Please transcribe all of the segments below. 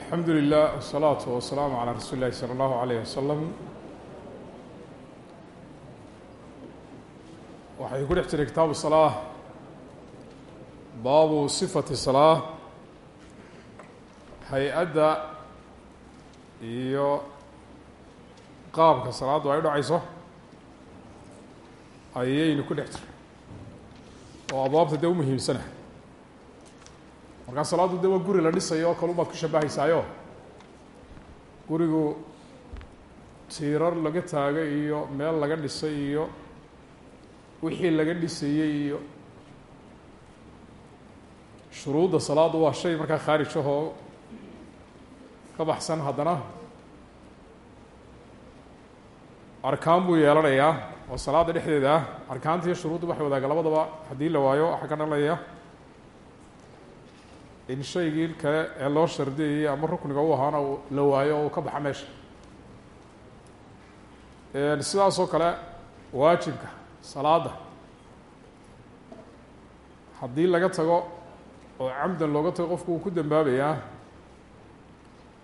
alxamdu lilah wsalaatu wasalaamu calaa rasuuli illahi sala allahu alayh wasalam waxay ku dhex jiray kitaabu salaa baabu sifati salaa hay'adda iyo qaabka salaaddu ay dhacayso ayaynu ku dhex jiray. Oo abwaabta dee u muhiimsana markaa salaaddu de waa guri la dhisayo oo kalu baad ku shabahaysaayo gurigu tiirar laga taagay iyo meel laga dhisay iyo wixii laga dhisayey iyo shuruudda salaaddu waa shay markaa khaarij ahoo ka baxsan haddana. Arkaan buu yeelanayaa oo salaadda dhexdeeda ah arkaanta iyo shuruudda waxay wadaaga labadaba haddii la waayo waxaa ka dhalanaya in shaygii kale ee loo shardiyayay ama rukniga u ahaana la waayo oo uu ka baxa meesha. Sidaas oo kale waajibka salaada. Haddii laga tago oo camdan looga tago qofku uu ku dambaabayaa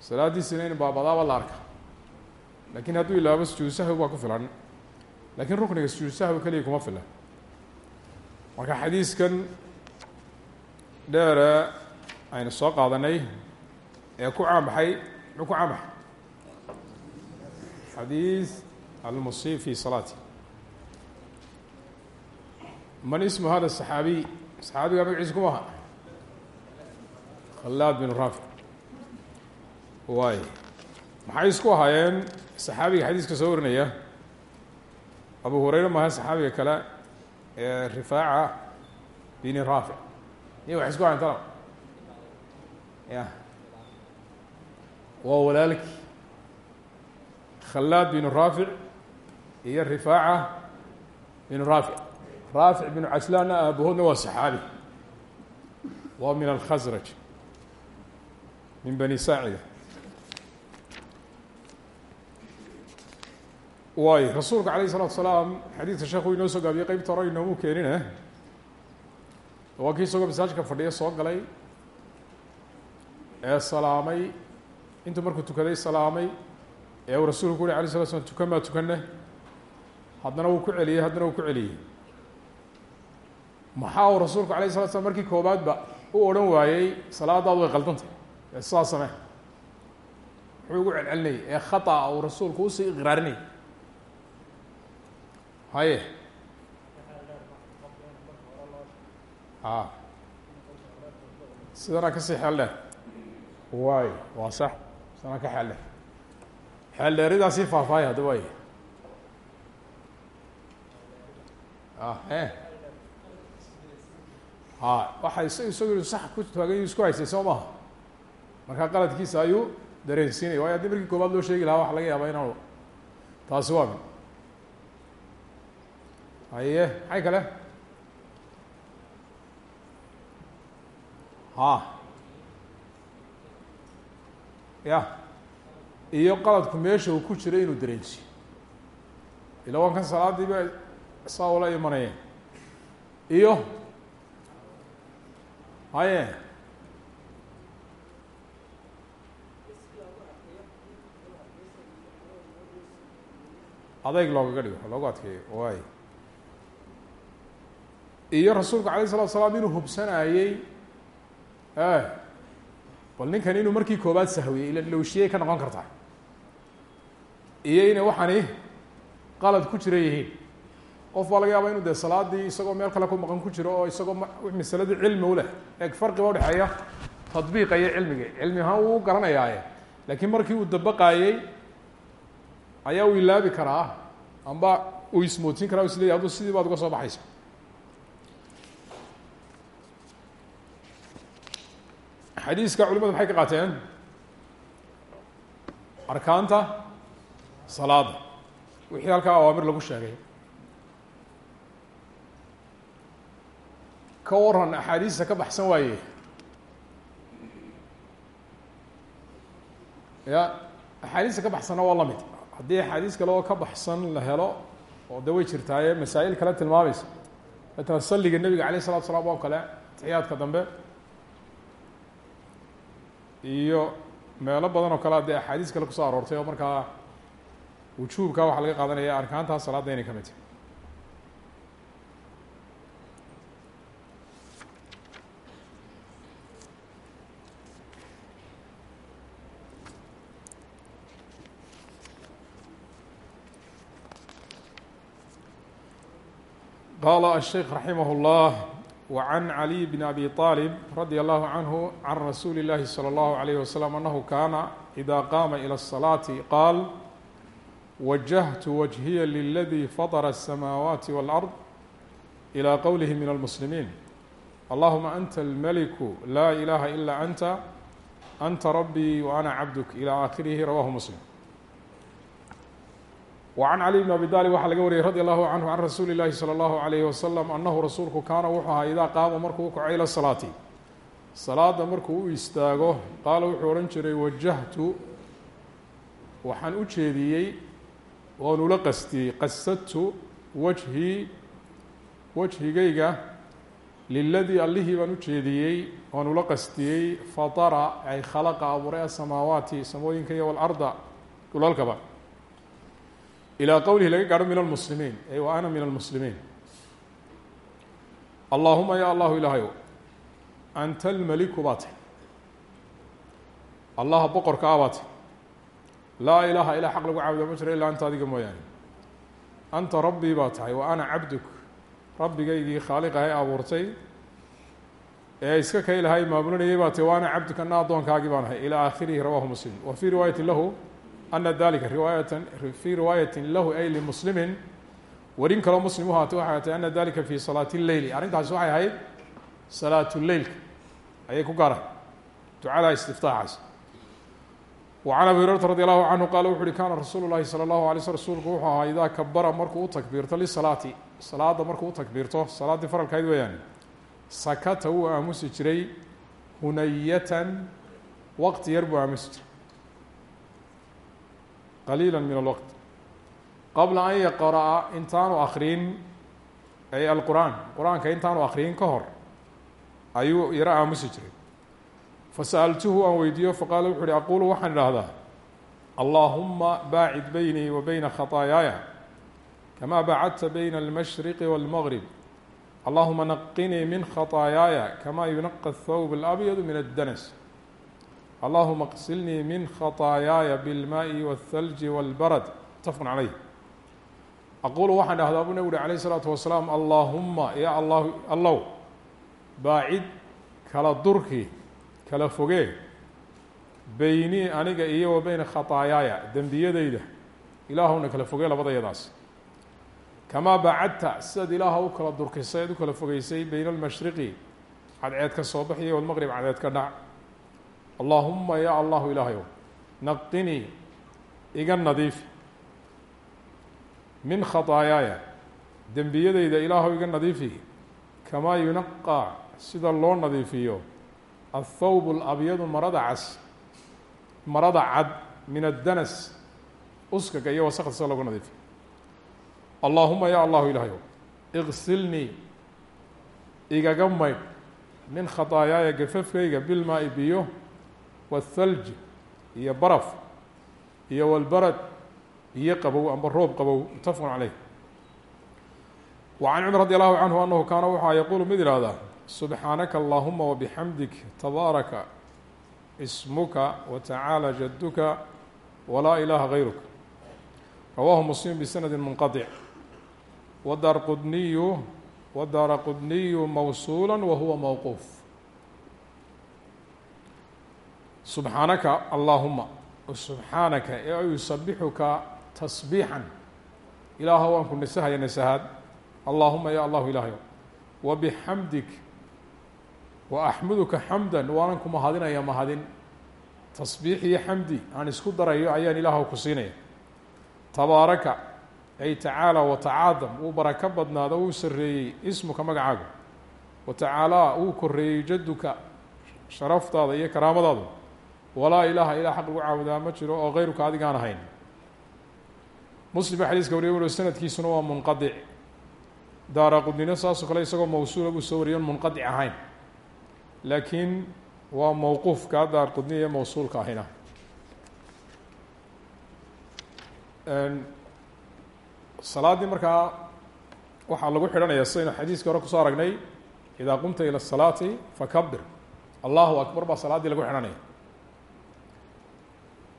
salaaddiisina in baabadaaba la arka. Lakin hadduu ilaabo sujuud sahwi baa ku filan. Lakin rukniga sujuud sahwi keliya kuma filan. Marka xadiiskan dheere aynu soo qaadanay ee ku caanbaxay muxuu ku caanbaxay? Xadiis almusib fi salaati. Man ismu hada saxaabiy saxaabiga magaciisa kuma aha. Khalaad bin raafic waay maxay isku ahaayeen? Saxaabiga xadiiska soo warinaya. Abu hureyre maaha saxaabiga kale ee rifaaca bin raafic niya waxay isku ahayen tala ya. Waa walaalki khalaad bin raafic iyo rifaaca bin raafic raafic binu caslaanna aabahoodna waa saxaabi. Waa min alkhasraj min bani saacida waayo rasuulka alayh الsalatu salaam xadiidka sheekhu inoo soo gaabiyey qeybta hore inoomu keenine waa kii isagoo masaajka fadhiya soo galay ee salaamay intuu markuu tukaday salaamay ee uu rasuulku ku yuri alay slat slam tukan maa tukane haddana wuu ku celiyey haddana wuu ku celiyey. Maxaa uu rasuulku alayh slat slam markii koobaadba u odhan waayey salaadaadu way qaldantay ee sidaa samee muxuu ugu celcelinayay ee khata uu rasuulku u sii iqraarinayay haye. A sidanaa ka sii xeel dheer waay waa sax. Sidanaa ka xeel dheer xeel dheeridaasii faahfaahya hadda waay e ha waxa is isagu sax ku taagan isku haystay soo maha markaa qaladkiisa ayuu dareensiinaya waayo haddii markii koobaad loo sheegi lahaa waxa laga yaabaa inaanu taasi waa min haye maxay kale? Ha ya. Iyo qaladku meesha uu ku jiray inuu dareensiyo ila waan kan salaadiiba saa ula imanayeen iyo. Haye. Adeyg loogaga dhigo loogu adkeeyo waay iyo rasuulku alayh الsalatu salaam inuu hubsanayey bal ninkan inuu markii koobaad sahwiyey ila lowshiyay ka noqon kartaa iyo inay waxani qalad ku jira yihiin. Qof baa laga yaaba inu dee salaadii isagoo meel kale ku maqan ku jiro oo isagoo masaladii cilmi uleh eeg farqiba udhexeeya tadbiiqa iyo cilmiga cilmi ahaan wuu garanayaaye. Laakiin markii uu dabaqaayey ayaa uu ilaabi karaa amba uu ismootin karaa isleeyahy aduu sidii baad uga soo baxaysa xadiiska culimadu maxay ka qaateen? Arkaanta salaada wixii halkaa awaamir lagu sheegay. Ka waran axaadiista ka baxsan waaye. Ya axaadiista ka baxsanna waa la mid haddii axaadiis kale ka baxsan la helo oo de way jirtaaye masaa'il kale tilmaamaysa. Matala salliga nebiga alayh الsalatu salaam oo kale taxiyaadka dambe iyo meelo badan oo kalea dee axaadiis kale kusoo aroortay oo markaa wujuubka waxaa laga qaadanaya arkaantaa salaadda inay ka mid tahay qala الشheikh raximah الlah وعn عlي بn abi طالب radي الlه عnه عn rasuuli الlahi slى الlه عlيه وsلم أnhu kana إida qama ilى الصلاaةi qaal wajahtu wجhiya liladي faطr السmaawaati والأrض إlى qowlih min الmسlimiin allahuma أnta الmliku la ilaha ilا أnta أnta rabي وأna cabdk ilى akhirih rawahu mslim وعn clي بn abi طالب waxaa laga wariyey radي الlahu canhu can rasuuli الlahi slى الlahu عalيh waslم anahu rasuulku kaana wuxuu ahaa idaa qaama markuu ukaco ilى salaati salaada markuu u istaago qaala wuxuu odhan jiray wajahtu waxaan u jeediyey oon ula qastiyey qasadtu wajhii wajhigayga liladii allihii baan u jeediyey oon ula qastiyey faطara ay khalaqa abuuray asamaawaati samooyinka iyo wاlarda dhulalkaba ilى qowlihi laga gaadho min almuslimiin ay wa ana min almuslimiin allaahuma ya allahu ilaahayow anta almeliku baa tahy allaha boqorka a baa tahy laa ilaaha ilaa xaq lagu caabudo ma jiro ilaa anta adiga mooyaane anta rabbii baa tahay wa ana cabduk rabbigaygii khaaliqahay abuurtay ee iska kay lahay maamulinayay baa tahy wa ana cabduk ana addoonkaagii baan ahay ilى aakhirihi rawahu muslim wa fii riwaayati lahu ana dalika riwaayatan fii riwaayati lahu ay limuslimin warin kaloo muslim u haatay waxay hatay ana dalika fi salaati leyli arrintaasi waxay ahayd salaatu leilka ayay ku gaarahay ducada istiftaaxaas can abi hurayrata radi allahu canhu qaala wuxu uhi kaana rasuulu llahi salى allahu alay sl rasuulku wuxuu ahaa idaa kabara markuu u takbiirto lisalaati. Salaada markuu u takbiirto salaaddii faralkayd weeyaan. Sakata wuu aamusi jiray hunayatan. Waqti yar buu qaliila min alwaqt qabla an yaqra'a intaanu akrin ay alqur'aan qur'aanka intaanu akriyin ka hor ayuu yaro aamusi jiray fasa'altuhu aan weydiiyo faqaala wuxu uhi aqulu waxaan idhaahdaa allaahuma baacid beynii wa beyna khataayaaya kama bacadta beyna almashriqi wاlmgrib allahuma naqinii min khataayaaya kama yunaqa athawb alabyadu min addanas allahuma qsilnii min khataayaaya bilmaai wاthalji wاlbarad mutafaqun caleyh aqulu waxaan dhahdaa buu nabig uri alayh isalaatu wasalaam allaahuma ya allah allow baacid kala durki kala fogee beynii aniga iyo wa beyna khataayaaya dembiyadayda ilaahowna kala fogee labadayadaas. Kamaa bacadta sidaad ilaaha u kala durkisay eed u kala fogeysay beyna almashriqi cadceed ka soo baxiya walmaqrib cadceed ka dhac allaahuma ya allahu ilaahayow naqinii iga nadiif. Min khataayaaya dembiyadayda ilaahow iga nadiifi. Kamaa yunaqaa sida loo nadiifiyo. Athawb alabyadu marada cas marada cad min addanas uskaga iyo wasakda sida looga nadiifiyo allaahuma ya allahu ilaahayow iqsilnii igaga maydh min khataayaaya gafafkayga bilmaa-i biyo wاthalj iyo baraf iyo walbarad iyo qabow amba roob qabow mutafaqun caleyh wa can cumar radi allahu canhu anahu kaana wuxua yaquulu mid ihahdaa subxaanaka allahuma wabixamdik tabaaraka ismuka watacaala jaduka walaa ilaha gayruka rawahu muslim bisanadi munqaطic wadaar qudniyu wadaara qudniyu mawsuula wahuwa mowquuf subxaanaka allaahuma subxaanaka ee yusabixuka tasbiixan ilaahow waan ku nasahaya nasahaad. Allaahuma ya allahu ilaahayow wa bixamdik wa axmuduka xamdan waanan ku mahadinaya mahadin tasbiix iyo xamdi aan isku darayo ayaan ilaahw ku siinaya. Tabaaraka ay tacaala watacaadam wuu barako badnaado wuu sareeyey ismuka magacaaga. Wa tacaalaa wuu koreeyey jaduka sharaftaada iyo karaamadaada walaa ilaaha ilaa xaq lagu caabudaa ma jiro oo keyruka adiga aan ahayn. Muslim baa xadiiska wariya walo waa munqadic. Daara qudnina saasoo kale isagoo mawsuula buu soo wariyon munqadic ahayn. Laakiin waa mowquufkaa daar qudniya iyo mawsuulka ahina salaaddii markaa waxaa lagu xidhanaya sidaynu xadiiskii hore ku soo aragnay idaa qumta ila salaati fakabir allahu akbar ba salaaddii lagu xidhanaya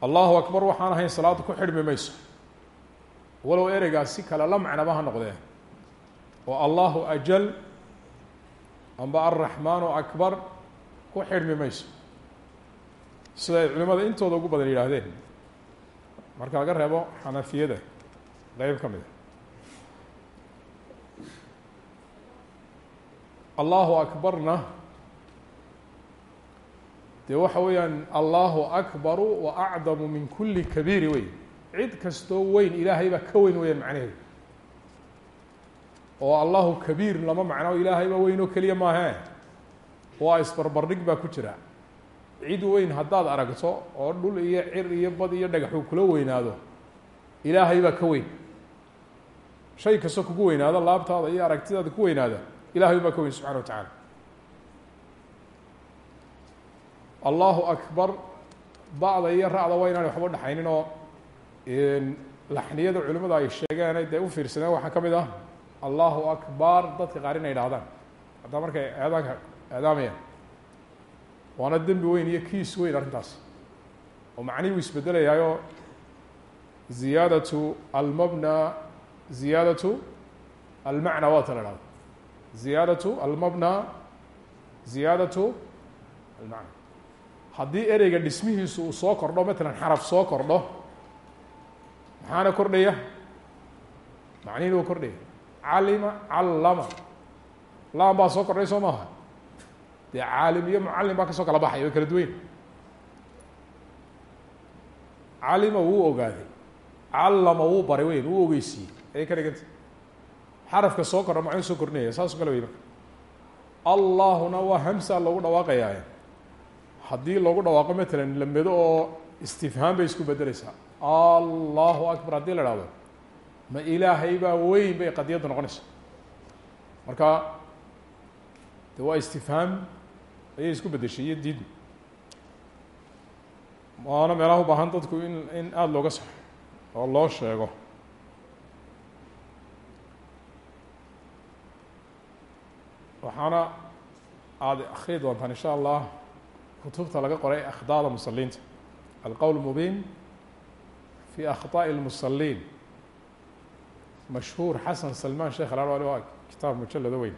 allahu akbar waxaan ahayn salaaddu ku xidhmi mayso. Walow ereygaas si kale la macnaba ha noqdee oo allahu ajal amba alraxmaanu akbar ku xidhmi mayso. Sida ay culimada intooda ugu badan yidhaahdeen. Marka laga reebo xanafiyada qeyb ka mid a allahu akbarna dee waxa weeyaan allahu akbaru wa acdamu min kuli kabiiri wey. Cid kastoo weyn ilaahay baa ka weyn weyaan macnaheedu. Oo allahu kabiir lama macno ilaahay baa weyn oo keliya maahe waa isbarbardhig baa ku jira. Cid weyn haddaad aragto oo dhul iyo cir iyo bad iyo dhagaxuu kula weynaado ilaahay baa ka weyn. Shay kastoo kugu weynaado laabtaada iyo aragtidaada ku weynaada ilahay baa ka weyn subxana wa tacaala allahu akbar. Ba'da iyo ra'da waa inaanay waxba dhexaynin oo laxniyada culimadu ay sheegeen dee u fiirsadeen waxaa ka mid ah. Allahu akbar dadka qaar inay idhahdaan haddaa markay eedaanka eedaamayaan waana dembi weyn iyo kiis weyn arrintaas. Oo macnihi uu isbedelayaayo ziyaadatu almabna ziyaadatu almacna waa ta la hahda ziyaadatu almabna ziyaadatu almacna haddii ereyga dhismihiisu uu soo kordho matalan xaraf soo kordho maxaana kordhaya? Macnihin waa kordhaya. Calima callama. Laan baa soo kordhay soo maaha? Dee caalim iyo mucallim baa ka soo kala baxay way kala duweyn calima wuu ogaaday. Callama wuu baray weyn wuu ogeysiiyey. Ayay ka dhiganta xarafka soo kordha macnuu soo kordhinaya? Saasoo kale wey marka. Allahuna waa hamsa loogu dhawaaqayaa haddii loogu dhawaaqo matalan lamedo oo istifhaam bay isku bedeleysaa allahu akbar haddii la ihahdo ma ilaahay baa weyn bay qadiyaddu noqonaysa marka de waa istifhaam ayay isku bedeshay iyo diid waana meelaha u baahan dadku in in aada looga saxo oo loo sheego. Waxaana aada akrii doontaan insha allah kutubta laga qoray akhdaada musaliinta alqowl mubiin fi akhطaaءi اlmusaliin mashhuur xasan salmaan sheekh alalwali waa kitaab mujalado weyn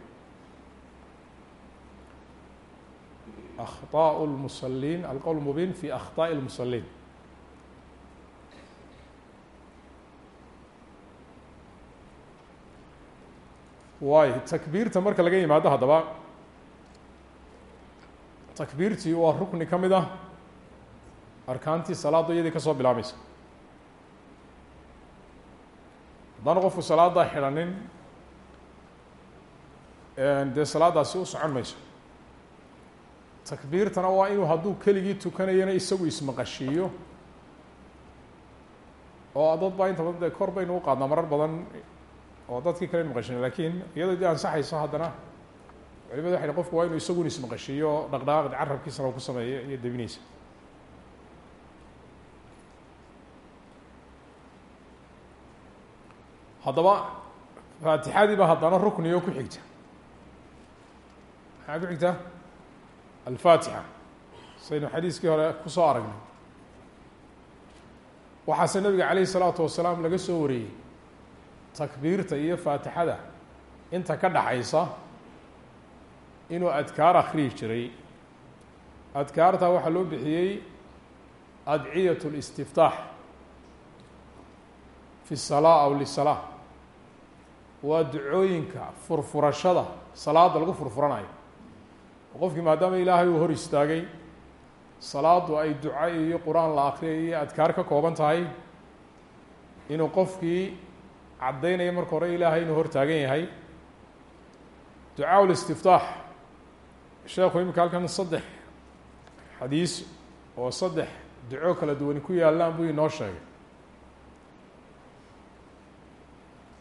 akhطaaء اlmusaliin alqowl mubiin fi akhطaaءi اlmusaliin waayo takbiirta marka laga yimaado haddaba takbiirtii waa rukni ka mid ah arkaantii salaadda iyadii ka soo bilaabmaysa. Haddaan qofku salaaddaa xidhanin dee salaaddaasi u socon mayso. Takbiirtana waa inuu hadduu keligii tukanayana isagu ismaqashiiyo oo dad baa inta badan dee kor baynu u qaadnaa marar badan oo dadkii kale maqashina laakiin iyadoo dii ansaxayso haddana culimadu waxay qofku waa inuu isagun ismaqashiiyo dhaqdhaqaaqdi carabkiisana u ku sameeyo iyo debinaysa haddaba faatixadii ba haddana rukniyo ku xigta. Maxaa ku xigta? Alfaatixa. Saynu xadiiskii hore ku soo aragnay. Waxaase nabiga calayh isalaatu wasalaam laga soo wariyey takbiirta iyo faatixada inta ka dhaxaysa inuu adkaar akhrihi jiray. Adkaarta waxaa loo bixiyey adciyatu اlistiftaax fi salaa aw lisalaa waa ducooyinka furfurashada salaada lagu furfuranayo. Qofkii maadaama ilaahay uu hor istaagay salaadu ay duco iyo qur'aan la akriyayo iyo adkaar ka kooban tahay inuu qofkii caddaynaya marka hore ilaahay inuu hor taagan yahay. Ducaa ulistiftaax sheekhu imika halkan saddex xadiis oo saddex duco kala duwani ku yaallaan buu inoo sheegay.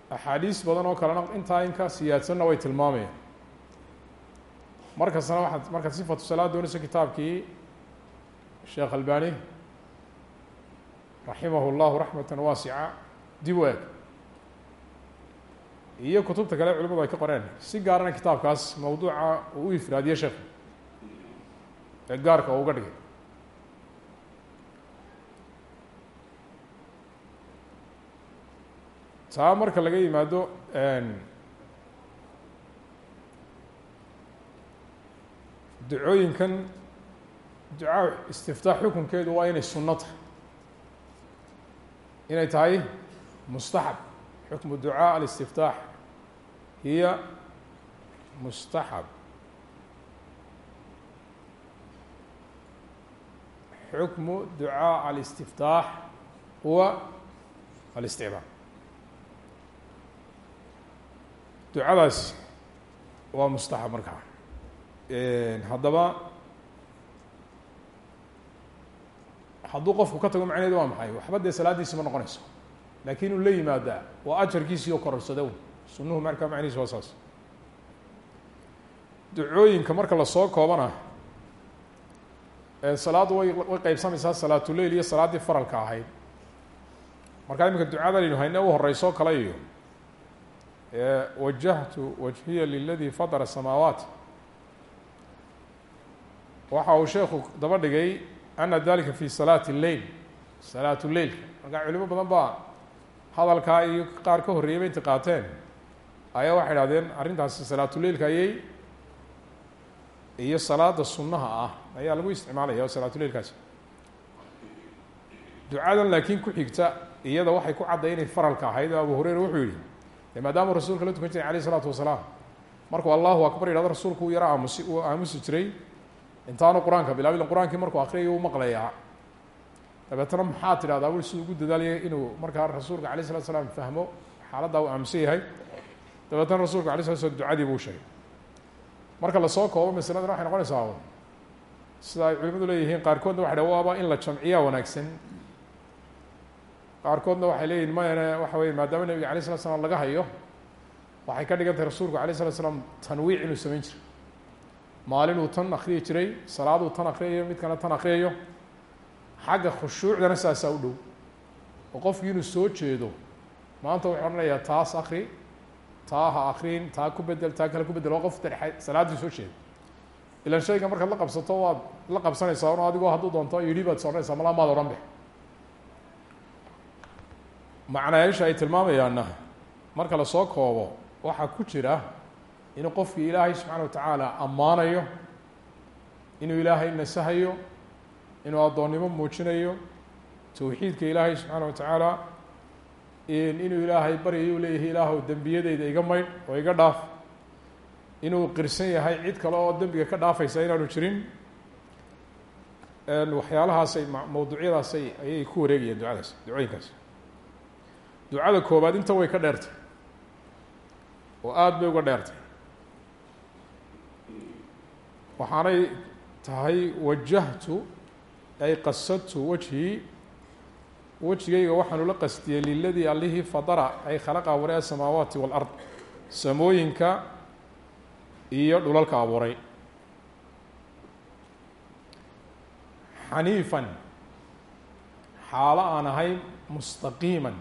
Axaadiis badan oo kalena intaa inka siyaadsanna way tilmaamayaan. Markastana waxaad markaad sifatu salaad doonayso kitaabkii sheekh albani raximah اllahu raxmata waasica dib u eg iyo kutubta kale culimadu ay ka qoreen. Si gaarana kitaabkaas mawduuca uu u ifraadiye sheekhu ee gaarka oo uga dhigay. Taa marka laga yimaado ducooyinkan ducaa istiftaax xukunkeedu waa inay sunno tahay inay tahay mustaxab. Xukmu ducaa alistiftaax hiya mustaxab. Xukmu ducaa alistiftaax huwa alisticmaal ducadaas waa mustaxab markaa haddaba hadduu qofku ka tago macnaheedu waa maxay? Waxba dee salaaddiisi ma noqonayso. Laakiin uu la yimaadaa waa ajarkiisii oo kororsada un sunuhu markaa macnihiisi waa saas. Ducooyinka marka la soo koobana salaaddu way way qeybsamaysaa salaatuleil iyo salaaddii faralka ahayd. Markaa iminka ducada aynu hayne u horeyso kale iyo. Wajahtu wajhiya liladii fadara samaawaat. Waxa uu sheekhu daba dhigay ana dalika fi salaati اleil salaat leilka markaa culimo badan baa hadalkaa iyo qaar ka horreeyay ba inti qaateen ayaa waxay idhahdeen arrintaasi salaatuleilka ayay iyo salaada sunnaha ah. Ayaa lagu isticmaalaya o salaatuleilkaasi ducadan laakiin ku xigta iyada waxay ku cadday inay faralka ahayd oo abu hureyra wuxuu yihi de maadaamuu rasuulka la tukan jiray alayh isalaatu wasalaam markuu allahu akbar yidhahdo rasuulku uu yaro aamusi uu aamusi jiray. Intaanu qur'aanka bilaabin qur'aankii markuu akriyayo uu maqlayaa dabeetna maxaa tidhahdaa wul siduu ugu dadaalayay inuu markaa rasuulka alay slatu slam fahmo xaaladdaa uu aamusan yahay dabeetna rasuulka alay slat slam ducadii buu sheegay. Marka la soo koobo masaladan waxay noqonaysaa sida ay culimadu leeyihiin qaarkoodna waxay dha waaba in la jamciyaa wanaagsan. Qaarkoodna waxay leeyihiin mayane waxa weye maadaama nebiga alay slat slam laga hayo waxay ka dhigan tahay rasuulku alay slat slam tanwiic inuu samayn jiray. Maalinuu tan akriyi jiray salaaduu tan akriyayo mid kana tan akriyayo xagga khushuucdana saasaa u dhow. Oo qofkii inuu soo jeedo maanta wuxuu odhanayaa taas akri taa ha akrin taa ku bedel taa kale ku bedel oo qof darxe salaaddii soo jeeda ilan shayga markaad la qabsato waad la qabsanaysaa un adigoo hadduu doonto yidhi baad soodhanaysaa malaa maad odhan be macnayaasha ay tilmaamayaanna marka la soo koobo waxaa ku jira inuu qofkii ilaahay subxaana wa tacaala ammaanayo inuu ilaahay nasahayo inuu addoonnimo muujinayo towxiidka ilaahay subxaana wa tacaala inuu ilaahay baryayo u leeyahay ilaahw dembiyadeyda iga maydh oo iga dhaaf. Inuu qirsan yahay cid kale oo dembiga ka dhaafaysa inaanu jirin. Waxyaalahaasay mawduucyadaasay ayay ku wareegayaan ducadaas ducooyinkaas. Ducada koobaad inta way ka dheertay oo aada bay uga dheertay. Waxaanay tahay wajahtu ay qasadtu wajhii wejigayga waxaanu la qastiyey liladii allihii fadara ay khalaqa abuuray asamaawaati waalard samooyinka iyo dhulalka abuuray. Xaniifan xaalo aan ahay mustaqiiman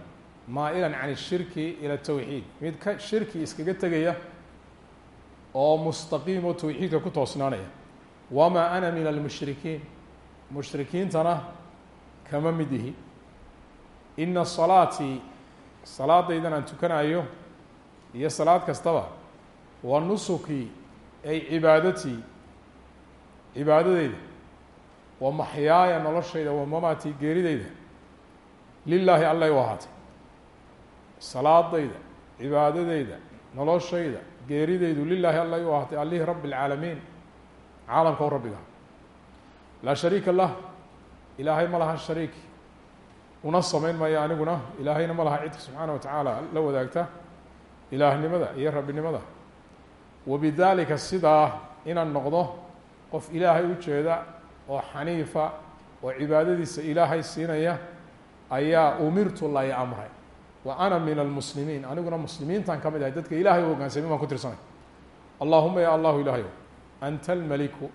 maa'ilan can ishirki ila tawxiid. Mid ka shirki iskaga tegaya oo mustaqiim oo tawxiidka ku toosnaanaya. Wamaa ana min almushrikiin. Mushrikiintana kama mid ihi ina salaatii salaadaydan aan tukanayo iyo salaad kastaba wa nusukii ay cibaadatii cibaadadeyda wa maxyaaya noloshayda wa mamaatii geerideyda lilaahi allay u ahaatay. Salaadayda cibaadadeyda noloshayda geerideydu lilaahi allay u ahaatay. Allihii rabbi اlcaalamiin caalamka o rabbiga. Laa shariika lah ilaahay ma laha shariik una samayn maayo aniguna. Ilaahayna ma laha cidka wa tacaala la wadaagta. Ilaahnimada iyo rabbinimada. Wabidaalika sidaa inaan noqdo qof ilaahay u jeeda oo xaniifa oo cibaadadiisa ilaahay siinaya ayaa umirtu lay amray. Wa ana min almuslimiin. Aniguna muslimiintan ka mid ahay. Dadka ilahay u hogaansamay baan ku tirsanay. Allahuma ya allahu ilaahayo anta almeliku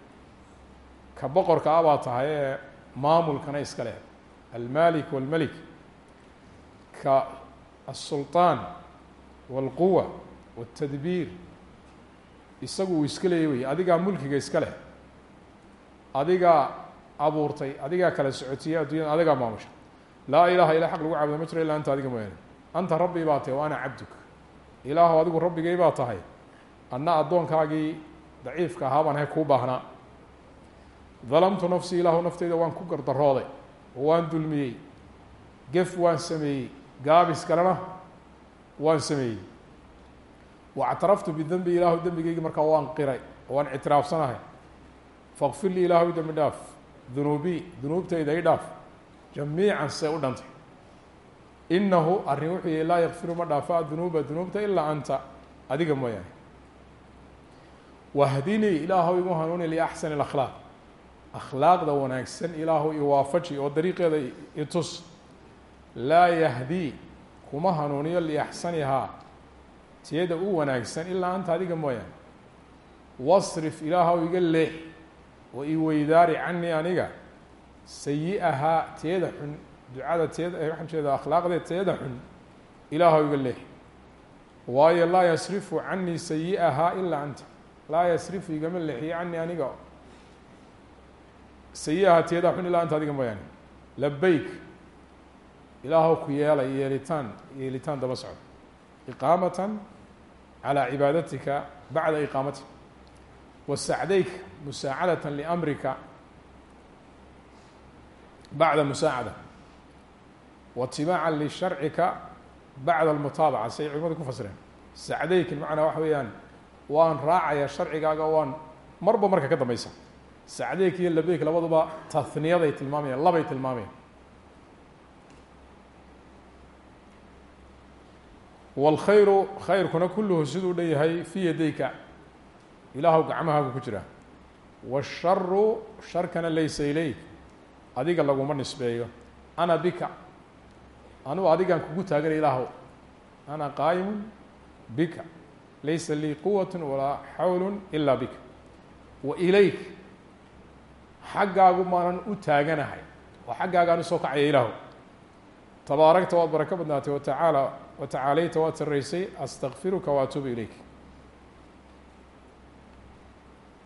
ka boqorka a baa tahay ee maamulkana iska leh almalik walmelik ka الsulطaan والquwa والtadbiir isagu uu iska leeyay wey adigaa mulkiga iska leh adigaa abuurtay adigaa kala socotiyey addunyada adigaa maamusha laa ilaha ila xaq lagu caabudo ma jiro illa anta adiga mooyaane anta rabbii baa tahay wa ana cabduk ilaahu adigu rabbigay baa tahay anna addoonkaagii daciifka ahaa baan hay kuu baahnaa dalamtu nafsii ilaahu nafteyda waan ku gardarooday oo waan dulmiyey gef waan sameeyey gaabis kalena waan sameeyey. Wactaraftu bidenbi ilaahu dembigeygi markaa waan qiray waan ictiraafsanahay. Faqfir lii ilaahu dembi dhaaf dunuubii dunuubtayda i dhaaf jamiican see u dhantay. Inahu arrin wuxuu yihi laa yakfiru ma dhaafa adunuuba dunuubta ilaa anta. Adiga mooyaane. Wahdinii ilaahu igu hanuuni liaxsani akhlaaq akhlaaqda wanaagsan ilaahu iwaafaji oo dariiqeeda itus laa yahdii kuma hanuuniyo liaxsanihaa tiyada u wanaagsan ilaa anta adiga mooyaane. Wasrif ilaahu iga leex oo iweydaari canii aniga sayi-ahaa teeda xun ducada teeda waxaan jeeda akhlaaqdeed teeda xun ilaahu iga leex waayo laa yasrifu canii sayi-ahaa ilaa anta. Laa yasrifu igama leexiyo canii aniga sayi-ahaa teeda xun ilaa anta adiga mooyaane labeyk ilaahu ku yeelay yeelitaan yeelitaan daba socdo iqaamatan calى cibaadatika bacda iqaamatika wasacdayk musaacadata liamrika bacda musaacada watibaaca lisharcika bacda almutaabaca say culimadu ku fasireen sacdaykin macnaa waxa weeyaan waan raacaya sharcigaaga waan marba marka ka dambeysa sacdayk iyo labeyk labaduba tahniyaday tilmaamayaan labay tilmaamayaan wاlkhayru khayrkuna kulluhu siduu dhan yahay fii yadayka ilaahu gacmahaagu ku jira wالsharu sharkana laysa ilayk adiga laguma nisbeeyo ana bika anugu adigaan kugu taaganay ilaahu ana qaa'imu bika laysa lii quwaة walaa xawl ila bika wa ilayk xaggaagu maanan u taaganahay. Oo xaggaagaan u soo kacaya ilaahu. Tabaaragta waad barako badnaatay watacaala watacaalayta waad saraysay astakfiruka waatuubu ilayk.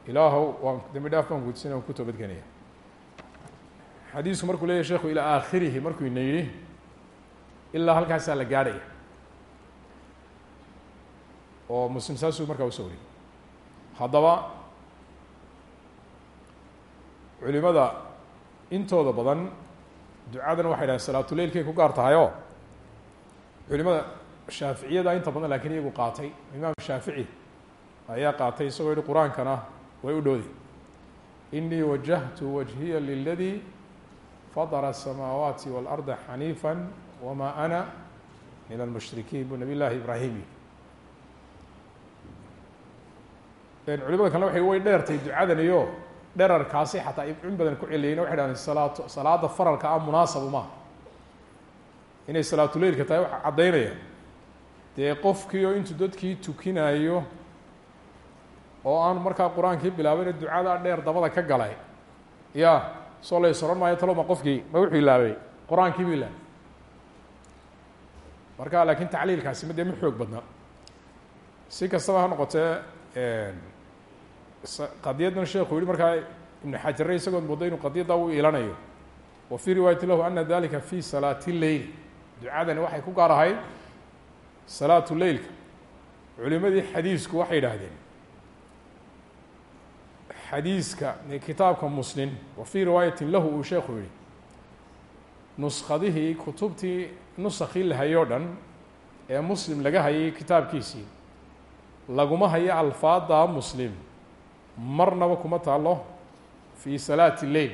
Ilaahow waan dembi dhaaf baan guudisana waan ku toobadkenaya xadiisku markuu leeyahy sheekhu ilaa aakhirihi markuu ina yidhi ilaa halkaasaa la gaadhaya. Oo muslim saasuu markaa u soo wariyay. Haddaba culimada intooda badan ducadan waxay dhahen salaatuleilkay ku gaar tahay oo culimada shaaficiyada inta badan lakiin iyagu qaatay. Imaam shaafici ayaa qaatay isagoo yihi qur'aankana ah way u dhowday inii wajahtu wajhiya liladii fadara asamaawaati waalarda xaniifa wamaa ana min almushrikiin buu nabiy llaahi ibraahim yii culimada kalena waxay way dheertay ducadan iyo dherarkaasi xataa in badan ku celiyeyna waxay dhahdeen salaat salaada faralka ah munaasabu maaha inay salaatuleilka tahay waxa caddaynaya. Dee qofkii oo intuu dadkii tukinayo oo aan markaa qur'aankii bilaabayna ducada dheer dabada ka galay ya soo la soran maayo taloma qofkii ma wuxuu ilaabay qur'aankii bu ilaabay. Marka laakiin tacliilkaasi ma dee ma xoog badna. Si kastaba ha noqotee qadiyaddan sheekhu yihi markaa ibnu xajare isagood moodo inuu qadiyadda u ilanayo. Wa fii riwaayati lahu ana dalika fi salaati leyl ducadani waxay ku gaar ahayd salaatu leilka culimadii xadiisku waxay yidhaahdeen xadiiska kitaabka muslim wa fii riwaayatin lahu uu sheekhu yihi nuskadihii kutubtii nusakii la hayoo dhan ee muslim laga hayay kitaabkiisii laguma hayo alfaada muslim marnaba kuma taalo fi salaati leil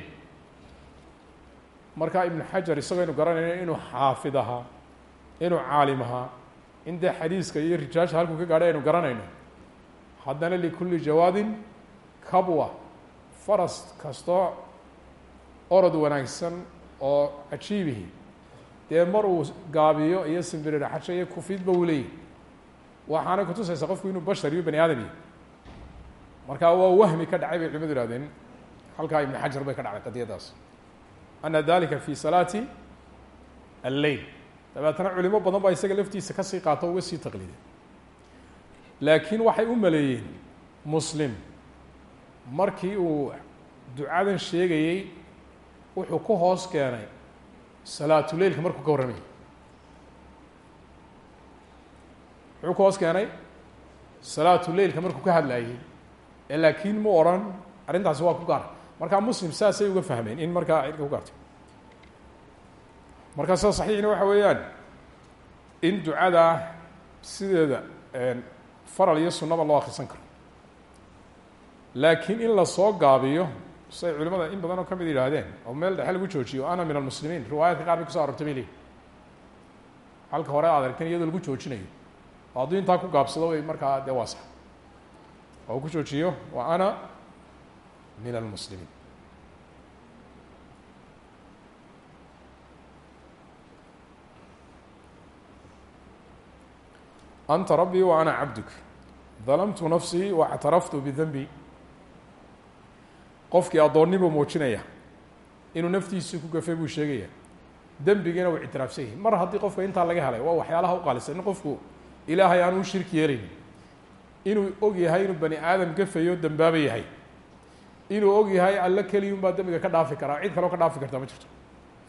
markaa ibnu xajar isagoo aynu garanayno inuu xaafid ahaa inuu caalim ahaa in dee xadiiska iyo rijaasha halkuu ka gaadhay aynu garanayno haddana likulli jawaadin kabwa faras kastoo orod wanaagsan oo cajiibihi dee mar uu gaabiyo iyo simbiriraxasho iyo kufidba uu leeyahy waxaanay kutusaysaa qofku inuu bashar iyo bani aadam yahy markaa waa wahmi ka dhacay bay culimadu ihahdeen halkaa ibnu xajar bay ka dhacday qadiyadaas. Ana dalika fi salaati alleil dabeetana culimo badan baa isaga laftiisa ka sii qaato uga sii taqliiday laakiin waxay u maleeyeen muslim. Markii uu ducadan sheegayey wuxuu ku hoos keenay salaatuleilka markuu ka warramayay muxuu ku hoos keenay salaatuleilka markuu ka hadlaayey laakiin mu odhan arrintaasi waa ku gaar. Markaa muslim saasay uga fahmeen in markaa cidka ku gaartay markaa sida saxiixna waxa weeyaan in ducada sideeda faral iyo sunaba loo akrisan karo. Laakiin in la soo gaabiyo say culimada in badan oo ka mid yidhaahdeen oo meel dhexe lagu joojiyo ana min almuslimiin. Riwaayaadka qaar bay kuso arortay bay leeyihiin halka hore aad aragteen iyadoo lagu joojinayo. Oo hadduu intaa ku gaabsado way markaa dee waa sax oo ku joojiyo wa ana min almuslimiin anta rabbii wa ana cabduk dalamtu nafsii waاctaraftu bidanbi qofkii addoonnibuu muujinaya inuu naftiisii ku gafay buu sheegaya dembigiina uu ictiraafsan yahay mar haddii qofka intaa laga helay waa waxyaalaha u qaalisan in qofku ilaahay aan u shirki yeelaynin inuu og yahay inuu bani aadam gafayo dembaaba yahay. Inuu og yahay alle keliyun baa dembiga ka dhaafi karaa. Cid kaleo ka dhaafi kartaa ma jirto.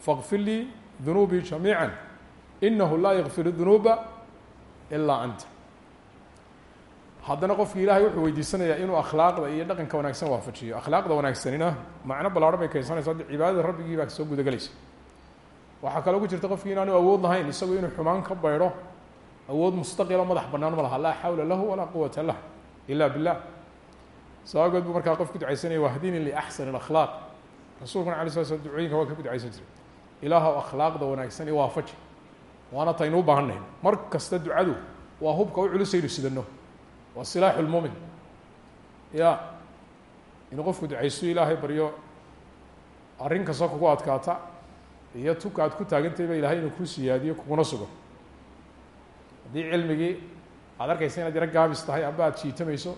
Faqfir lii dunuubii jamiica inahu laa yakfir dunuuba ilaa anta. Haddana qofki ilahay wuxuu weydiisanayaa inuu akhlaaqda iyo dhaqanka wanaagsan waafajiyo. Akhlaaqda wanaagsanina macno ballaarhan bay keensanaysa haddi cibaadada rabbigii baa soo gudagelaysa waxaa kaloo ku jirta qofkii inaanu awood lahayn isagu inuu xumaan ka baydho awood mustaqilo madax banaan ma laha. Laa xawla lahu walaa quwata lah. Ila billah. Sabaagood buu markaa qof ku ducaysanaya wahdini liaxsani اakhlaaq rasuulkuna alay sla slam ducooyinka ka ku ducaysan jiray. Ilaahw akhlaaqda wanaagsan i waafaji. Waana taynuu baahannayn mar ducadu waa hubka u culusaynu sidano waa silaaxu lmumin ya inuu qofku ducaysto ilaahay baryo arrin kastoo kugu adkaata iyo tuka aad ku taagantay ba ilahay inuu ku siyaadiyo kuguna sugo haddii cilmigii aad arkaysa inaad yaro gaabis tahay amba aad jiitamayso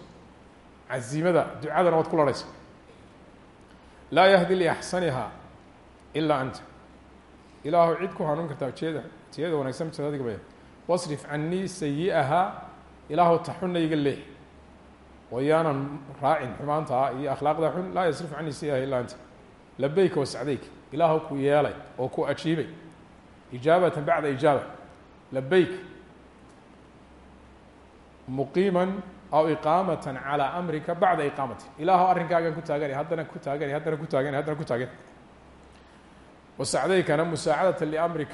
cazimada ducadana waad ku larhaysa laa yahdi liaxsaniha ilaa anta. Ilaahu cid ku hanuun kartaa jeeda tiyada wanagsan jed adiga baya wasrif canii sayi'ahaa ilaahu taxuna iga leex. Wayaanan raacin xumaanta ah iyo akhlaaqda xun laa yasrif canii sayiaha ilaa anta. Labeyka wasacdayk ilaahu ku yeelay oo ku ajiibay. Ijaabatan bacda ijaaba. Labeyk muqiima aw iqaamata calى amrika bacda iqaamati ilaahu arrinkaagan ku taaganay haddana ku taaganay haddana ku taaganay haddana ku taaganay wasacdaykana musaacadata liamrik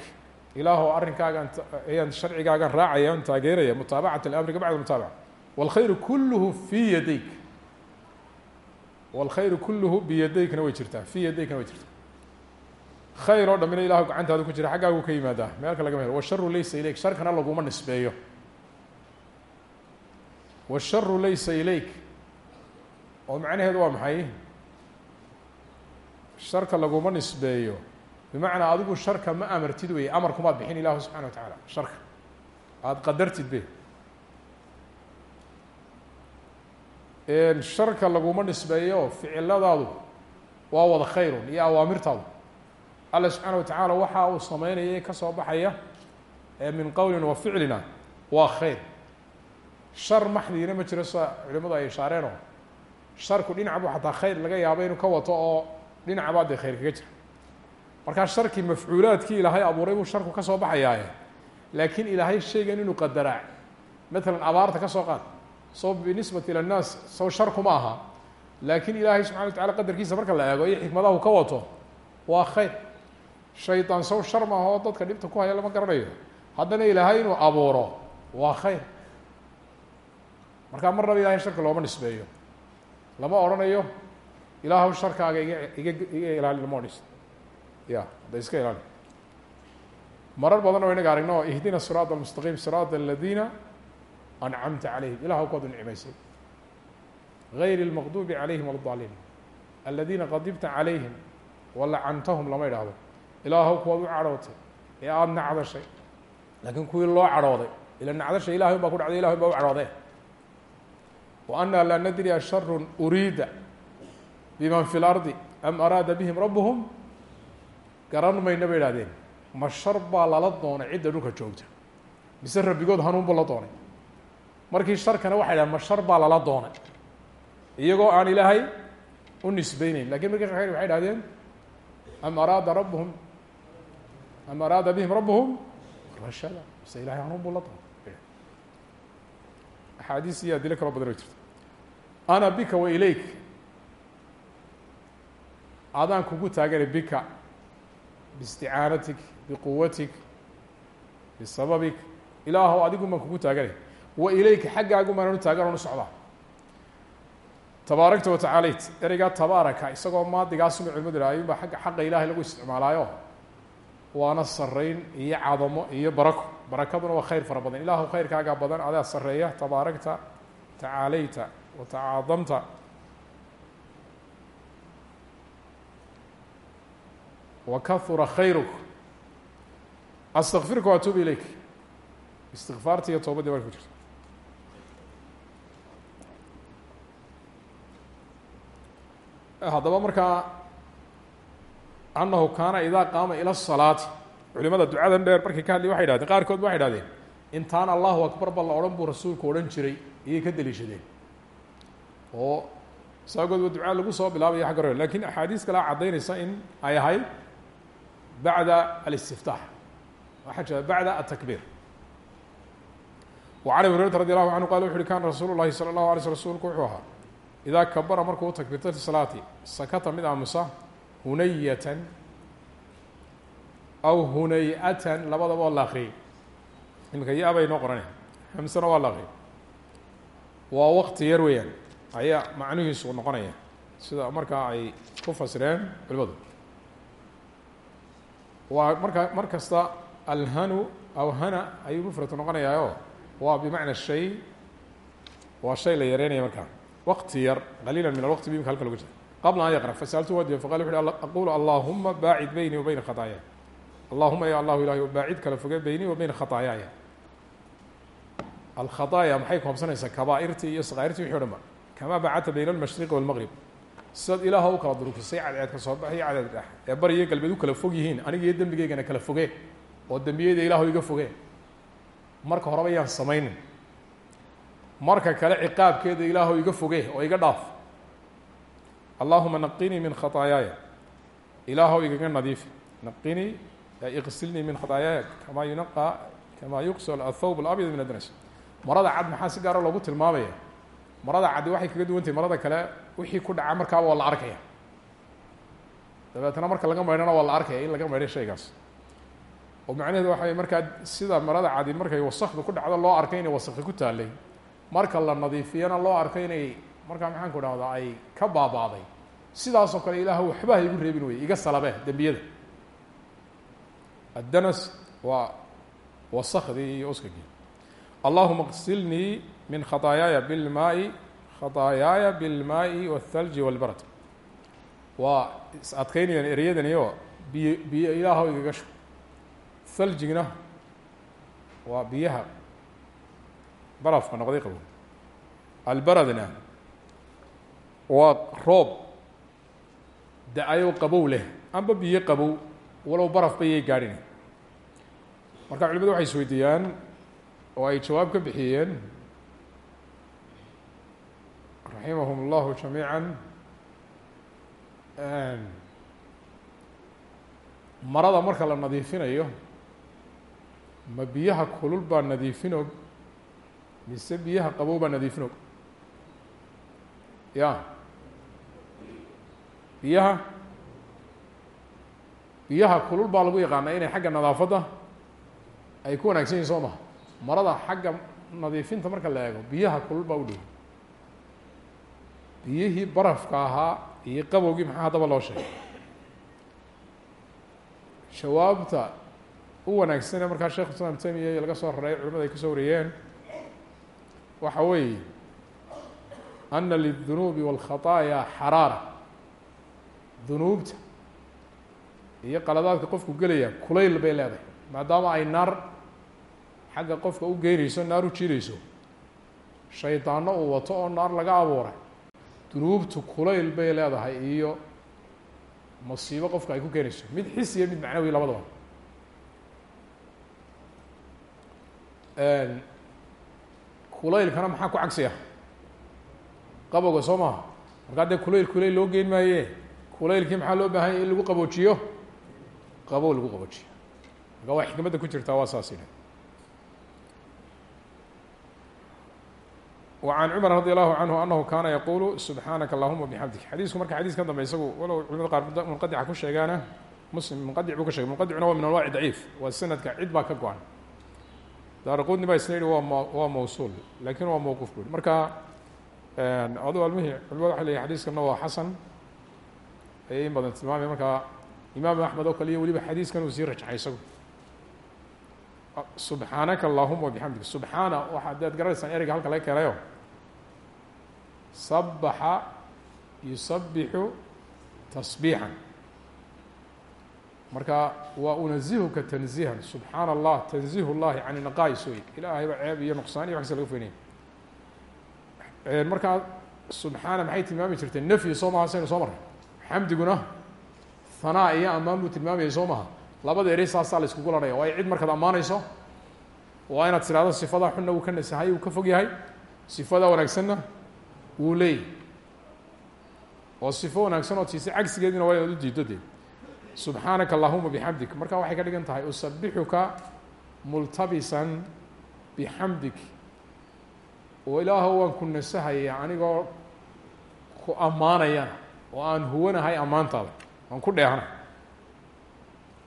ilaahu arrinkaagan ayaan sharcigaagan raacaya an taageeraya mutaabacata liamrika bacda mutaabaca wاlkhayru kuluhu fii yadayk wاlkhayru kuluhu biyadaykna way jirtaa fii yadaykna way jirtaa khayr oo dhamina ilahu gacantaada ku jira xaggaagu ka yimaadaa meelka lagama helo washaru laysa ilayk sharkana laguma nisbeeyo washaru laysa ilayk. Oo macnaheedu waa maxay? Sharka laguma nisbeeyo. Bimacnaa adigu sharka ma amartid wey amarkumaad bixin ilaahu subxana wa tacaala. Sharka. Aada qadartid be. Sharka laguma nisbeeyo ficiladaadu waa wada khayrun iyo awaamirtaadu. Alla subxaana wa tacaala waxa uu sameynaya ka soo baxaya min qowlin wa ficlina waa khayr shar maxdiina ma jiro sida culimadu ay ishaareen oo sharku dhinac buu xataa khayr laga yaabo inuu ka wato oo dhinac baa dee khayr kaga jira. Markaa sharkii mafcuulaadkii ilaahay abuuray buu sharku ka soo baxayaaye. Laakiin ilaahay shaygan inuu qadaraa matalan abaarta ka soo qaad soo binisbati ila nnaas sow sharku ma aha. Laakiin ilaahay subxana wa tacala qadarkiisa marka la eego iyo xikmadahu ka wato waa khayr. Shaydaan sow shar maaha oo dadka dhibta ku haya lama garanayo. Haddana ilaahay inuu abuuro waa khayr markaa marnaba ilahay sharka looma nisbeeyo. Lama odhanayo ilaahw sharkaaga iga iga iga ilaali lama odhis ya hadda iska ilaali marar badan oo inaga aragno ihdina siraat almustaqiim siraat aladiina ancamta calayhim. Ilahu kuwaad u nicmaysay. Gayr اlmaqdubi calayhim waldaliin aladiina qadibta calayhim walacantahum lama idhaahdo ilaahow kuwaad u cadhootay. Ee aada nacdashay. Laakiin kuwii loo cadhooday ila nacdasha ilahay un baa ku dhacday ilahay un baa u cadhoodee وأna laa nadri ashar uriida bman fi اlardi am araada bihim rabuhum garan mayna bay ihahdeen ma shar baa lala doonay cidda dhulka joogta mise rabbigood hanuun buu la doonay markii sharkana waxay dhahen ma shar baa lala doonay iyagoo aan ilaahay u nisbeyneyn lakin markii khayr waxay dhahdeen am araada rabuhum am araada bihim rabuhum rashada mise ilahay hanuun buu la doonay axaadiis iyo adilo kaloo badan o jirto. Ana bika wa ilayk. Adaan kugu taagana bika biisticaanatik biquwatik bisababik. Ilaahow adigu maan kugu taaganay wa ilayka xaggaagu maanan u taagan oon u socdaa tabaarakta watacaalayt ereygaa tabaaraka isagoo maadigaasuma culimadu iha ayuunbaa agga xaqa ilaahay lagu isticmaalaayo. Waana sarayn iyo cadamo iyo barako barakaduna waa khayr fara badan. Ilaahu khayrkaagaa badan adaa sareeya tabaarakta tacaalayta watacaadamta wakahura khayruk. Astakfirka wa atuub ilayk. Istikfaarti iyo toobadii baa ku jirta haddaba markaa anahu kaana idaa qaama ila salaati culimada ducadan dheer markay ka hadlay waxay hahdeen qaarkood waxay hahdeen intaan allahu akbar ba la odhan buu rasuulku odhan jiray iyay ka deliishadeen. Oo saagood ba ducaa lagu soo bilaabaya xagga hore laakiin axaadiis kalea caddaynaysa in ay ahayd bacda alistiftaax. Waxaa jira bacda atakbiir wa can abi hurayrata radi allahu canhu qala wuxu uhi kana rasuulu llahi sala allahu alay sl rsulku wuxuu ahaa idaa kabara markuu takbiirta fi sakata mid aamusa hunayatan aw hunay-atan labadaba waa la akriyay iminka ya bay noo qoranay hamsena waa la akriyay waa wakti yar weeyaan. Noqonaya sida markaa ay ku fasireen culimadu. Waa markaa mar kasta alhanu aw hana ayuu mufradku noqonayaayo. Waa bimacna shay. Waa shay la yareynaya markaa waqti yar qaliila min alwaqti bi imka halka loga jira. Qabla an yaqra fasaaltu wadiya faqal wuxu uhi aqulu allahuma baacid wa beyna khataayaaya allahuma ya allahu ilahy baacid kala foge beynii wa beyna khataayaaya alkhataaya maxay koobsanaysaa kabaairtii iyo sakairtii wixi o dhan ba. Kamaa bacadta bayna almashriqi walmaqrib sidaad ilaah u kala durufisay cadceed ka soo baxay cadceed dhex ee bari iyo galbeed u kala fog yihiin aniga iyo dembigeygana kala foge. Oo dembiyada ilaahu iga foge. Marka horeba yaan samaynin. Marka kale ciqaabkeeda ilaahu iga foge oo iga dhaaf. Allahuma naqinii min khataayaaya ilaahow igaga nadiifi naqinii iqsilnii min khataayaaya kamaa yunaqa kamaa yuqsal athawb alabyad min adnas marada cad maxaa si gaara loogu tilmaamaya marada caddi waxay kaga duwan tahay marada kale wixii ku dhaca markaaba waa la arkaya dabeetna marka laga maydhana waa la arkaya in laga maydhay shaygaas oo macnaheedu waxa wey markaa sida marada cadi markay wasakdu ku dhacdo loo arkay inay wasakdi ku taalay marka la nadiifiyana loo arko inay markaa maxaan ku dhahdaa ay ka baaba'day sidaasoo kale ilaah waxba igu reebin wey iga salabe dembiyada addanas waa wasakdii iyo uskagii allahuma qsilnii min khataayaaya bilmaai khataayaaya bilmaai wاthalji wاlbarad waa is adkeynayaan ereyadani oo biyo ilaahow igaga shu thaljigna waa biyaha barafka noqday qabow albaradna waa roob da'ayo qabow leh amba biyo qabow walow baraf ba yay gaadhina marka culimadu waxay is weydiiyaan oo ay jawaab ka bixiyeen raximahum اllahu jamiiعa marada marka la nadiifinayo ma biyaha kulul baa nadiifinog mise biyaha qabow baa nadiifinog ya. Biyaha biyaha kulul baa lagu yaqaanaa inay xagga nadaafadda ay ku wanaagsan yihin soo maha marada xagga nadiifinta marka la eego biyaha kulul baa u dhow biyihii barafka ahaa iyo qabowgii maxaa haddaba loo sheegay jawaabta u wanaagsane markaa sheekh islam tamiya iyo laga soo raray culimada ay kasoo wariyeen waxa weeye ana liلdunuubi wاlkhaطaaya xaraara dunuubta iyo qaladaadka qofku gelaya kulayl bay leedahay maadaama ay naar xagga qofka u geynayso naar u jirayso shaydaano uu wato oo naar laga abuuray. Dunuubtu kulayl bay leedahay iyo masiibo qofka ay ku keenayso mid xis iyo mid macnawi labadaba kulaylkana maxaa ku cagsiya? Qabowga soo maha markaa dee kulayl kulayl loo geyn maaye kulaylkii maxaa loo baahanya in lagu qaboojiyo? Qabow lagu qaboojiyo. Marka waa xikmadda ku jirtaa waa saas وعن cمر رضي الله عنه أنه kاna yqul سubحaanaka اللهma بحمdik xadiisku marka xadis ka dambe isagu walow culimada qaar munqadica ku sheegaana muslim munqadic buu ka shegay munqadicuna waa min anwaci daciif waa sanadka cid baa ka go-an daaraqudni baa isna yihi waa m waa mawsuul lakin waa mawquuf bu marka adu almihi culimada waxay leyihin xadiiskana waa xasan ayay in badan tilmaamay marka imaam axmed oo kaliya weliba xadiiskan uu sii rajxay isagu subxaanaka allahuma bixamdik subxaana waxa adaad garanaysaan ereyga halka laga keenayo sabaxa yusabixu tasbiixan. Marka waa unazihuka tanzihan subxaana allah tanzihu llahi can naqaais wey ilaahay ba ceeb iyo nuqsaan iyo wax kasta laga foynaya markaa subxaana maxay tilmaami jirtay? Nafyi soo maha saynu soo marray xamdiguna hanaa iyo ammaan buu tilmaamayay soo maha. Labada erey saasaa la iskugu larhaya waayo cid markaad ammaanayso waa inaad tidhahdo sifadaa xunna wuu ka nasahay ka fog yahay. Sifadaa wanaagsanna wuu leeyahy oo sifo wanaagsan oo tiise cagsigeedina waa inaad u diiddo dee. Subxaanaka allahuma bixamdik marka waxay ka dhigan tahay usabixuka multabisan bixamdik oo ilaahow waan ku nasahaya anigoo ku ammaanayana. Oo aan huwanahay ammaantaada. Aan ku dheehana.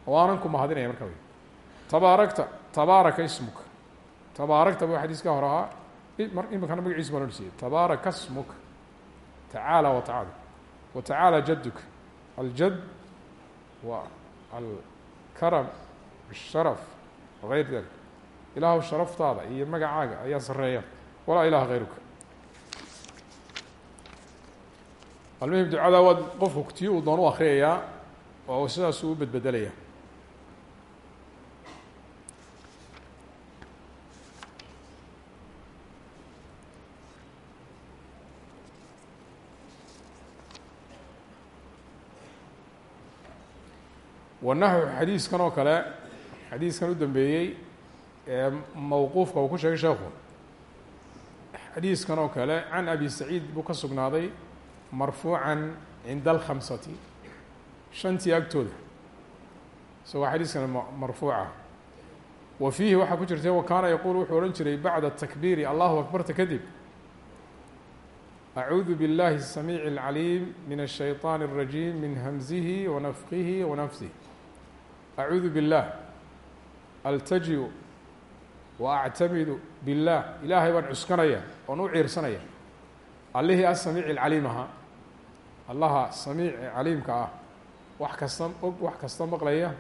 Oo aanan ku mahadinaya marka wey tabaarakta tabaaraka ismuka tabaarakta bu xadiiska hore ahaa imikana magaciisa baa loo siiyey tabaaraka smuka tacaala wa tacala wa tacaala jaduka aljad wa alkaram الsharaf wغayr dalik ilaahu sharaftaada iyo magacaaga ayaa sareeya walaa ilaha hayruka almuhim ducada waad qofku tii uu doon u akriyayaa oo sidaasuu u bedbedelaya wanaxu xadiiskan oo kale xadiiskan u dambeeyey ee mawquufka uu ku sheegay sheekhu xadiiskan oo kale can abi saciid buu ka sugnaaday marfuucan cinda alkhamsati shantii agtooda isagoo xadiiskan marfuuca wa fiihi waxaa ku jirtay wa kaana yaquul wuxuu odhan jiray bacda takbiiri allahu akbarta kadib acuudu biاllahi الsamiici اlcaliim min الshayطaan الrajiim min hamzihi wa nafkihi wa nafsih acuudu biاllaah altajiu wa actamidu biاllaah ilaahay baan cuskanaya oon u ciirsanaya allihii asamiici alcaliim ahaa allaha samiic ee caliimka ah wax kasta og wax kasta maqlaya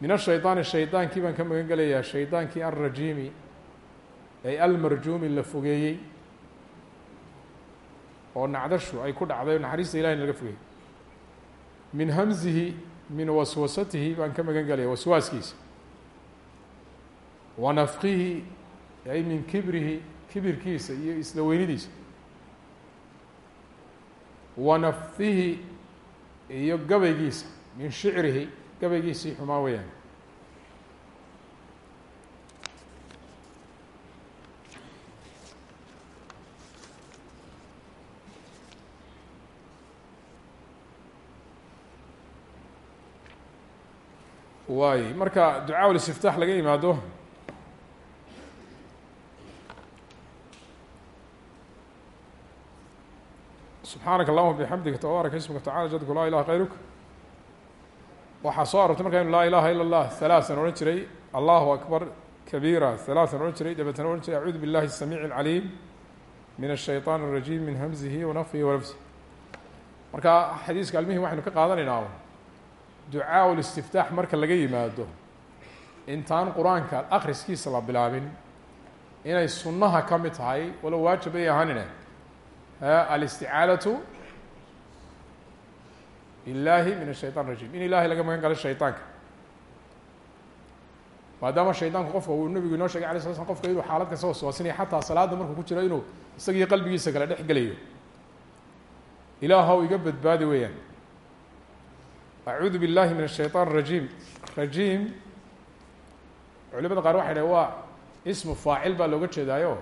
min ashaydaani shaydaankii baan ka magan gelayaa shaydaankii alrajiimi ay almarjuumi la fogeeyey oo nacdashu ay ku dhacday oo naxariista ilahay nalaga fogeeyey min hamzihi min waswasatihi baan ka magan gelaya waswaaskiisa. Wa nafkihi ay min kibrihi kibirkiisa iyo isla weynidiisa. Wa nafhihi iyo gabaygiisa min shicrihi gabaygiisii xumaa weyaan waay marka ducaa ulistiftaax laga yimaado subxaanaka allahuma bixamdika tabaaraka ismuka tacala jadku laa ilaha kayruk waxaa soo arortay markaa inu laa ilaha ila اllah halaaثan odhan jiray allahu akbar kabiira halaaثan odhan jiray dabeetana odhan jiray acuudu biاllahi الsamiici اlcaliim min الshayطaan الrajiim min hamzihi wanafkihi wanafsih marka xadiiska almihim waxaynu ka qaadanaynaa ducaa listiftaax marka laga yimaado intaan qur'aanka akhriskiisa la bilaabin inay sunnaha ka mid tahay walow waajib ay ahaanine alisticaadatu lilaahi min ashaytan rajim in ilahay laga magan galo shaydaanka maadaama shaydaanku qofka uu nabigu inoo sheegay alay sla slam qofka inuu xaalad kasta waswaasinaya xataa salaada markuu ku jiro inuu isagii qalbigiisa kale dhex gelayo. Ilaahow iga badbaadi weeyaan acuudu biاllahi min الshayطan الrajiim rajiim culimada qaar waxay dhahen waa ismu faacil baa looga jeedaayo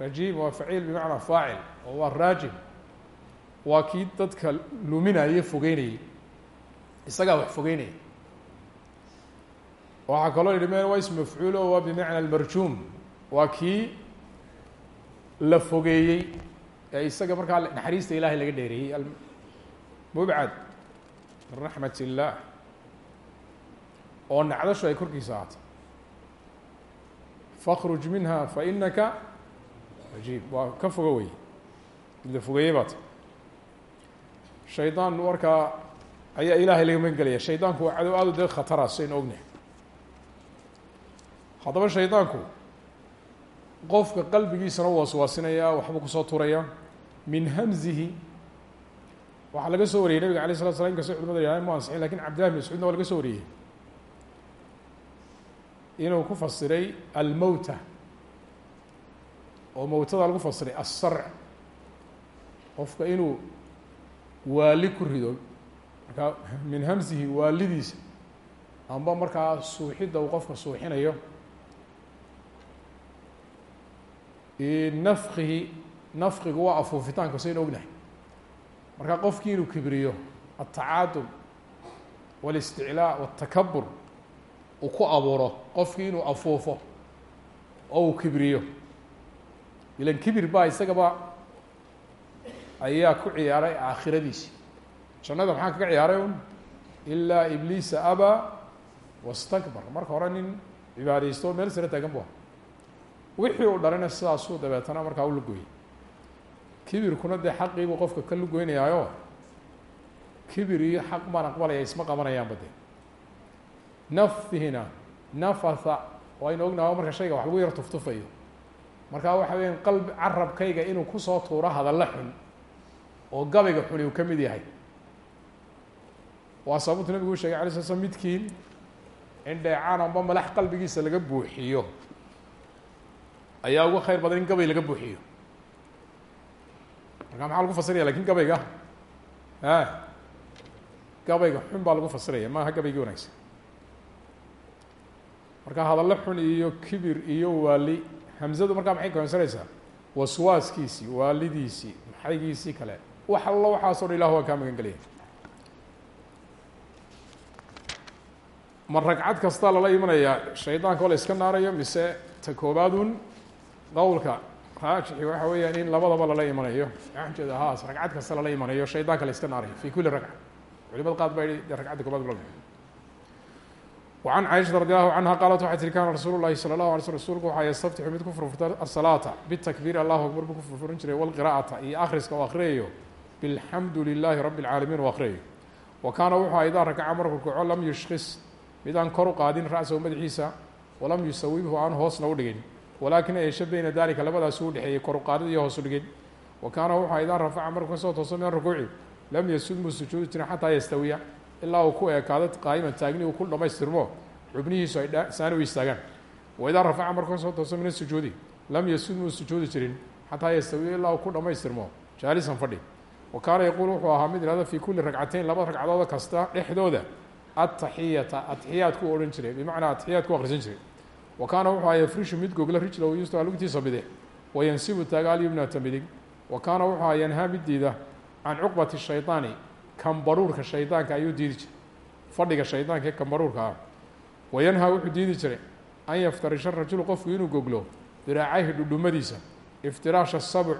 rajiim waa faciil bimacnaa faacil oo waa raajim waa kii dadka luminaye fogeynayay isagaa wax fogeynaya waxaa kaloo yihi me waa ism mafcuul o waa bimacna almarjuum waa kii la fogeeyey ee isaga markaa naxariista ilahay laga dheereeyey almubcad min raxmat illah oo nacdashu ay korkiisa ahaatay fakruj minha fainaka rajiib waa ka fogo wey mid la fogeeyey baata shaydaan markaa ayaa ilaahay laga magan gelaya shaydaanku waa cadow aad u dee khatara saynu ognahay haddaba shaydaanku qofka qalbigiisana u waswaasinaya waxba ku soo turaya. Min hamzihi waxaa laga soo wariyey nabiga alay slat slam inkastay culimada yihahden mu ansixin laakiin cabdillahi bin mascuudna waa laga soo wariyey inuu ku fasiray almowta oo mowtada lagu fasiray asarc qofka inuu waali ku rido markaa min hamsihi waalidiisa amba markaa suuxidda uu qofka suuxinayo nafkihi nafkigu waa afuufitaanka saynu ognahay markaa qofkii inuu kibriyo altacaadum wاlisticlaa wاtakabur uu ku abuuro qofkii inuu afuufo oo uu kibriyo. Ilan kibir baa isagaba ayaa ku ciyaaray aakhiradiisi jannada maxaa kaga ciyaaray un ilaa ibliisa abaa wastakbar. Marka hore nin cibaadaysto meel sare taagan bu wixii uu dhalina sidaasuu dabeetana markaa u lugoyey kibirkuna dee xaqiibuu qofka ka lugoynayaayo kibir iyo xaq baan aqbalaya isma qabanayaanba dee. Nafihina nafatha waynu ognaha marka shayga wax lagu yar tuftufayo. Markaa waxa weya qalbi carabkayga inuu ku soo tuuro hadalla xun oo gabayga xuni uu ka mid yahay. Waa sababtu nabigu u shegay alay sla slam midkiin in dheecaan malax qalbigiisa laga buuxiyo. Ayaa uga khayr badan in gabay laga buuxiyo markaa maxaa lagu fasiraya? Lakin gabayga a gabayga xun baa lagu fasiraya. Maaha gabaygii wanaagsan. Marka hadallo xun iyo kibir iyo waali hamzadu markaa maxay koonsanaysaa waswaaskiisii waalidiisii maxaygiisii kale. Wax allo waxaasoo dhan ilah waa kaa magan gelaya ma ragcad kasta lala imanayaa shaydaanka oo la iska naarayo mise ta koobaadun qowlka raajixi waxa weeyaan in labadaba lala imanayo. Axjeeda haas ragcad kasta lala imanayo shaydaanka la iska naariyo fi kuli ragca culimada qaar baa yihi ragcadda kobaad loo wacan caaishata radi allahu canha qaalat waxay tihi kaana rasuulu llahi sala allahu rasulku sl rsulku waxaa yastaftixu mid ku furfurta asalaata bitakbiir allahu akbar buu ku furfurin jiray walqira'ata iyo akhriska oo akhriyayo bilxamdu lilaahi rabbi alcaalamiin oo akhriyayo wa kaana wuxua idaa rakaca markuu kaco lam yushkis midaan kor u qaadin ra-sahu madaxiisa walam yusawibhu aan hoosna u dhigin walakin yeeshe beyna dalika labadaas u dhexeeyey kor u qaadid iyo hoos u dhigin wa kaana wuxuu idaa rafaca markuu ka soo tooso min rukuuci lam yasud muu sujuudi jirin xataa yastawiya ilaa uu ku ekaado qaa'iman taagni uu ku dhamaystirmo xubnihiisu ay saani u istaagaan waidaa rafaca markuu ka soo tooso min asujuudi lam yasud muu sujuudi jirin xataa yastawiya ilaa uu ku dhamaystirmo jaalisan fadhi. Wa kaana yaquul wuxuu ahaa mid ihahda fii kulli ragcateyn laba ragcadooda kasta dhexdooda ataxiyata atixiyaadku u odhan jiray bimacnaa atixiyaadku akhrisan jiray wa kaana wuxuu aha yafrishu mid gogla rijlahu yusta lugtiisa bidix wayansibu taaga alyumnata midig wa kaana wuxuu aha yanhaa mid diida can cuqbati shayطaani kambaruurka shaydaanka ayuu diidi jiray fadhiga shaydaanka ee kambaruurka ah wayanhaa wuxuu diidi jiray an yaftarisha rajulu qofku inuu goglo diraacayhi dhudhumadiisa iftiraasha sabc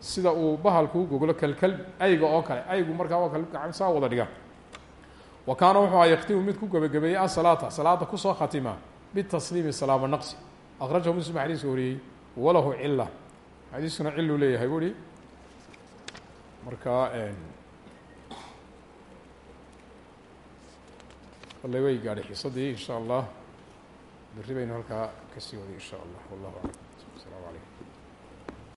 sida uu bahalku u goglo kalkal ayga oo kale aygu markaa waa kal gacan saa wada dhiga wa wuxuu aha yaktimu mid ku gebagabeeyey asalaata salaada ku soo khatima bitasliimi salaamo naqsi akhrajahu muslim xadiiska wariyey walahu cila xadiiskuna ciluu leeyahay buu hi markaa alle way gaadhay xiisadii in sha allah berri baynu halkaa ka sii waday in sha allah wallahu aclam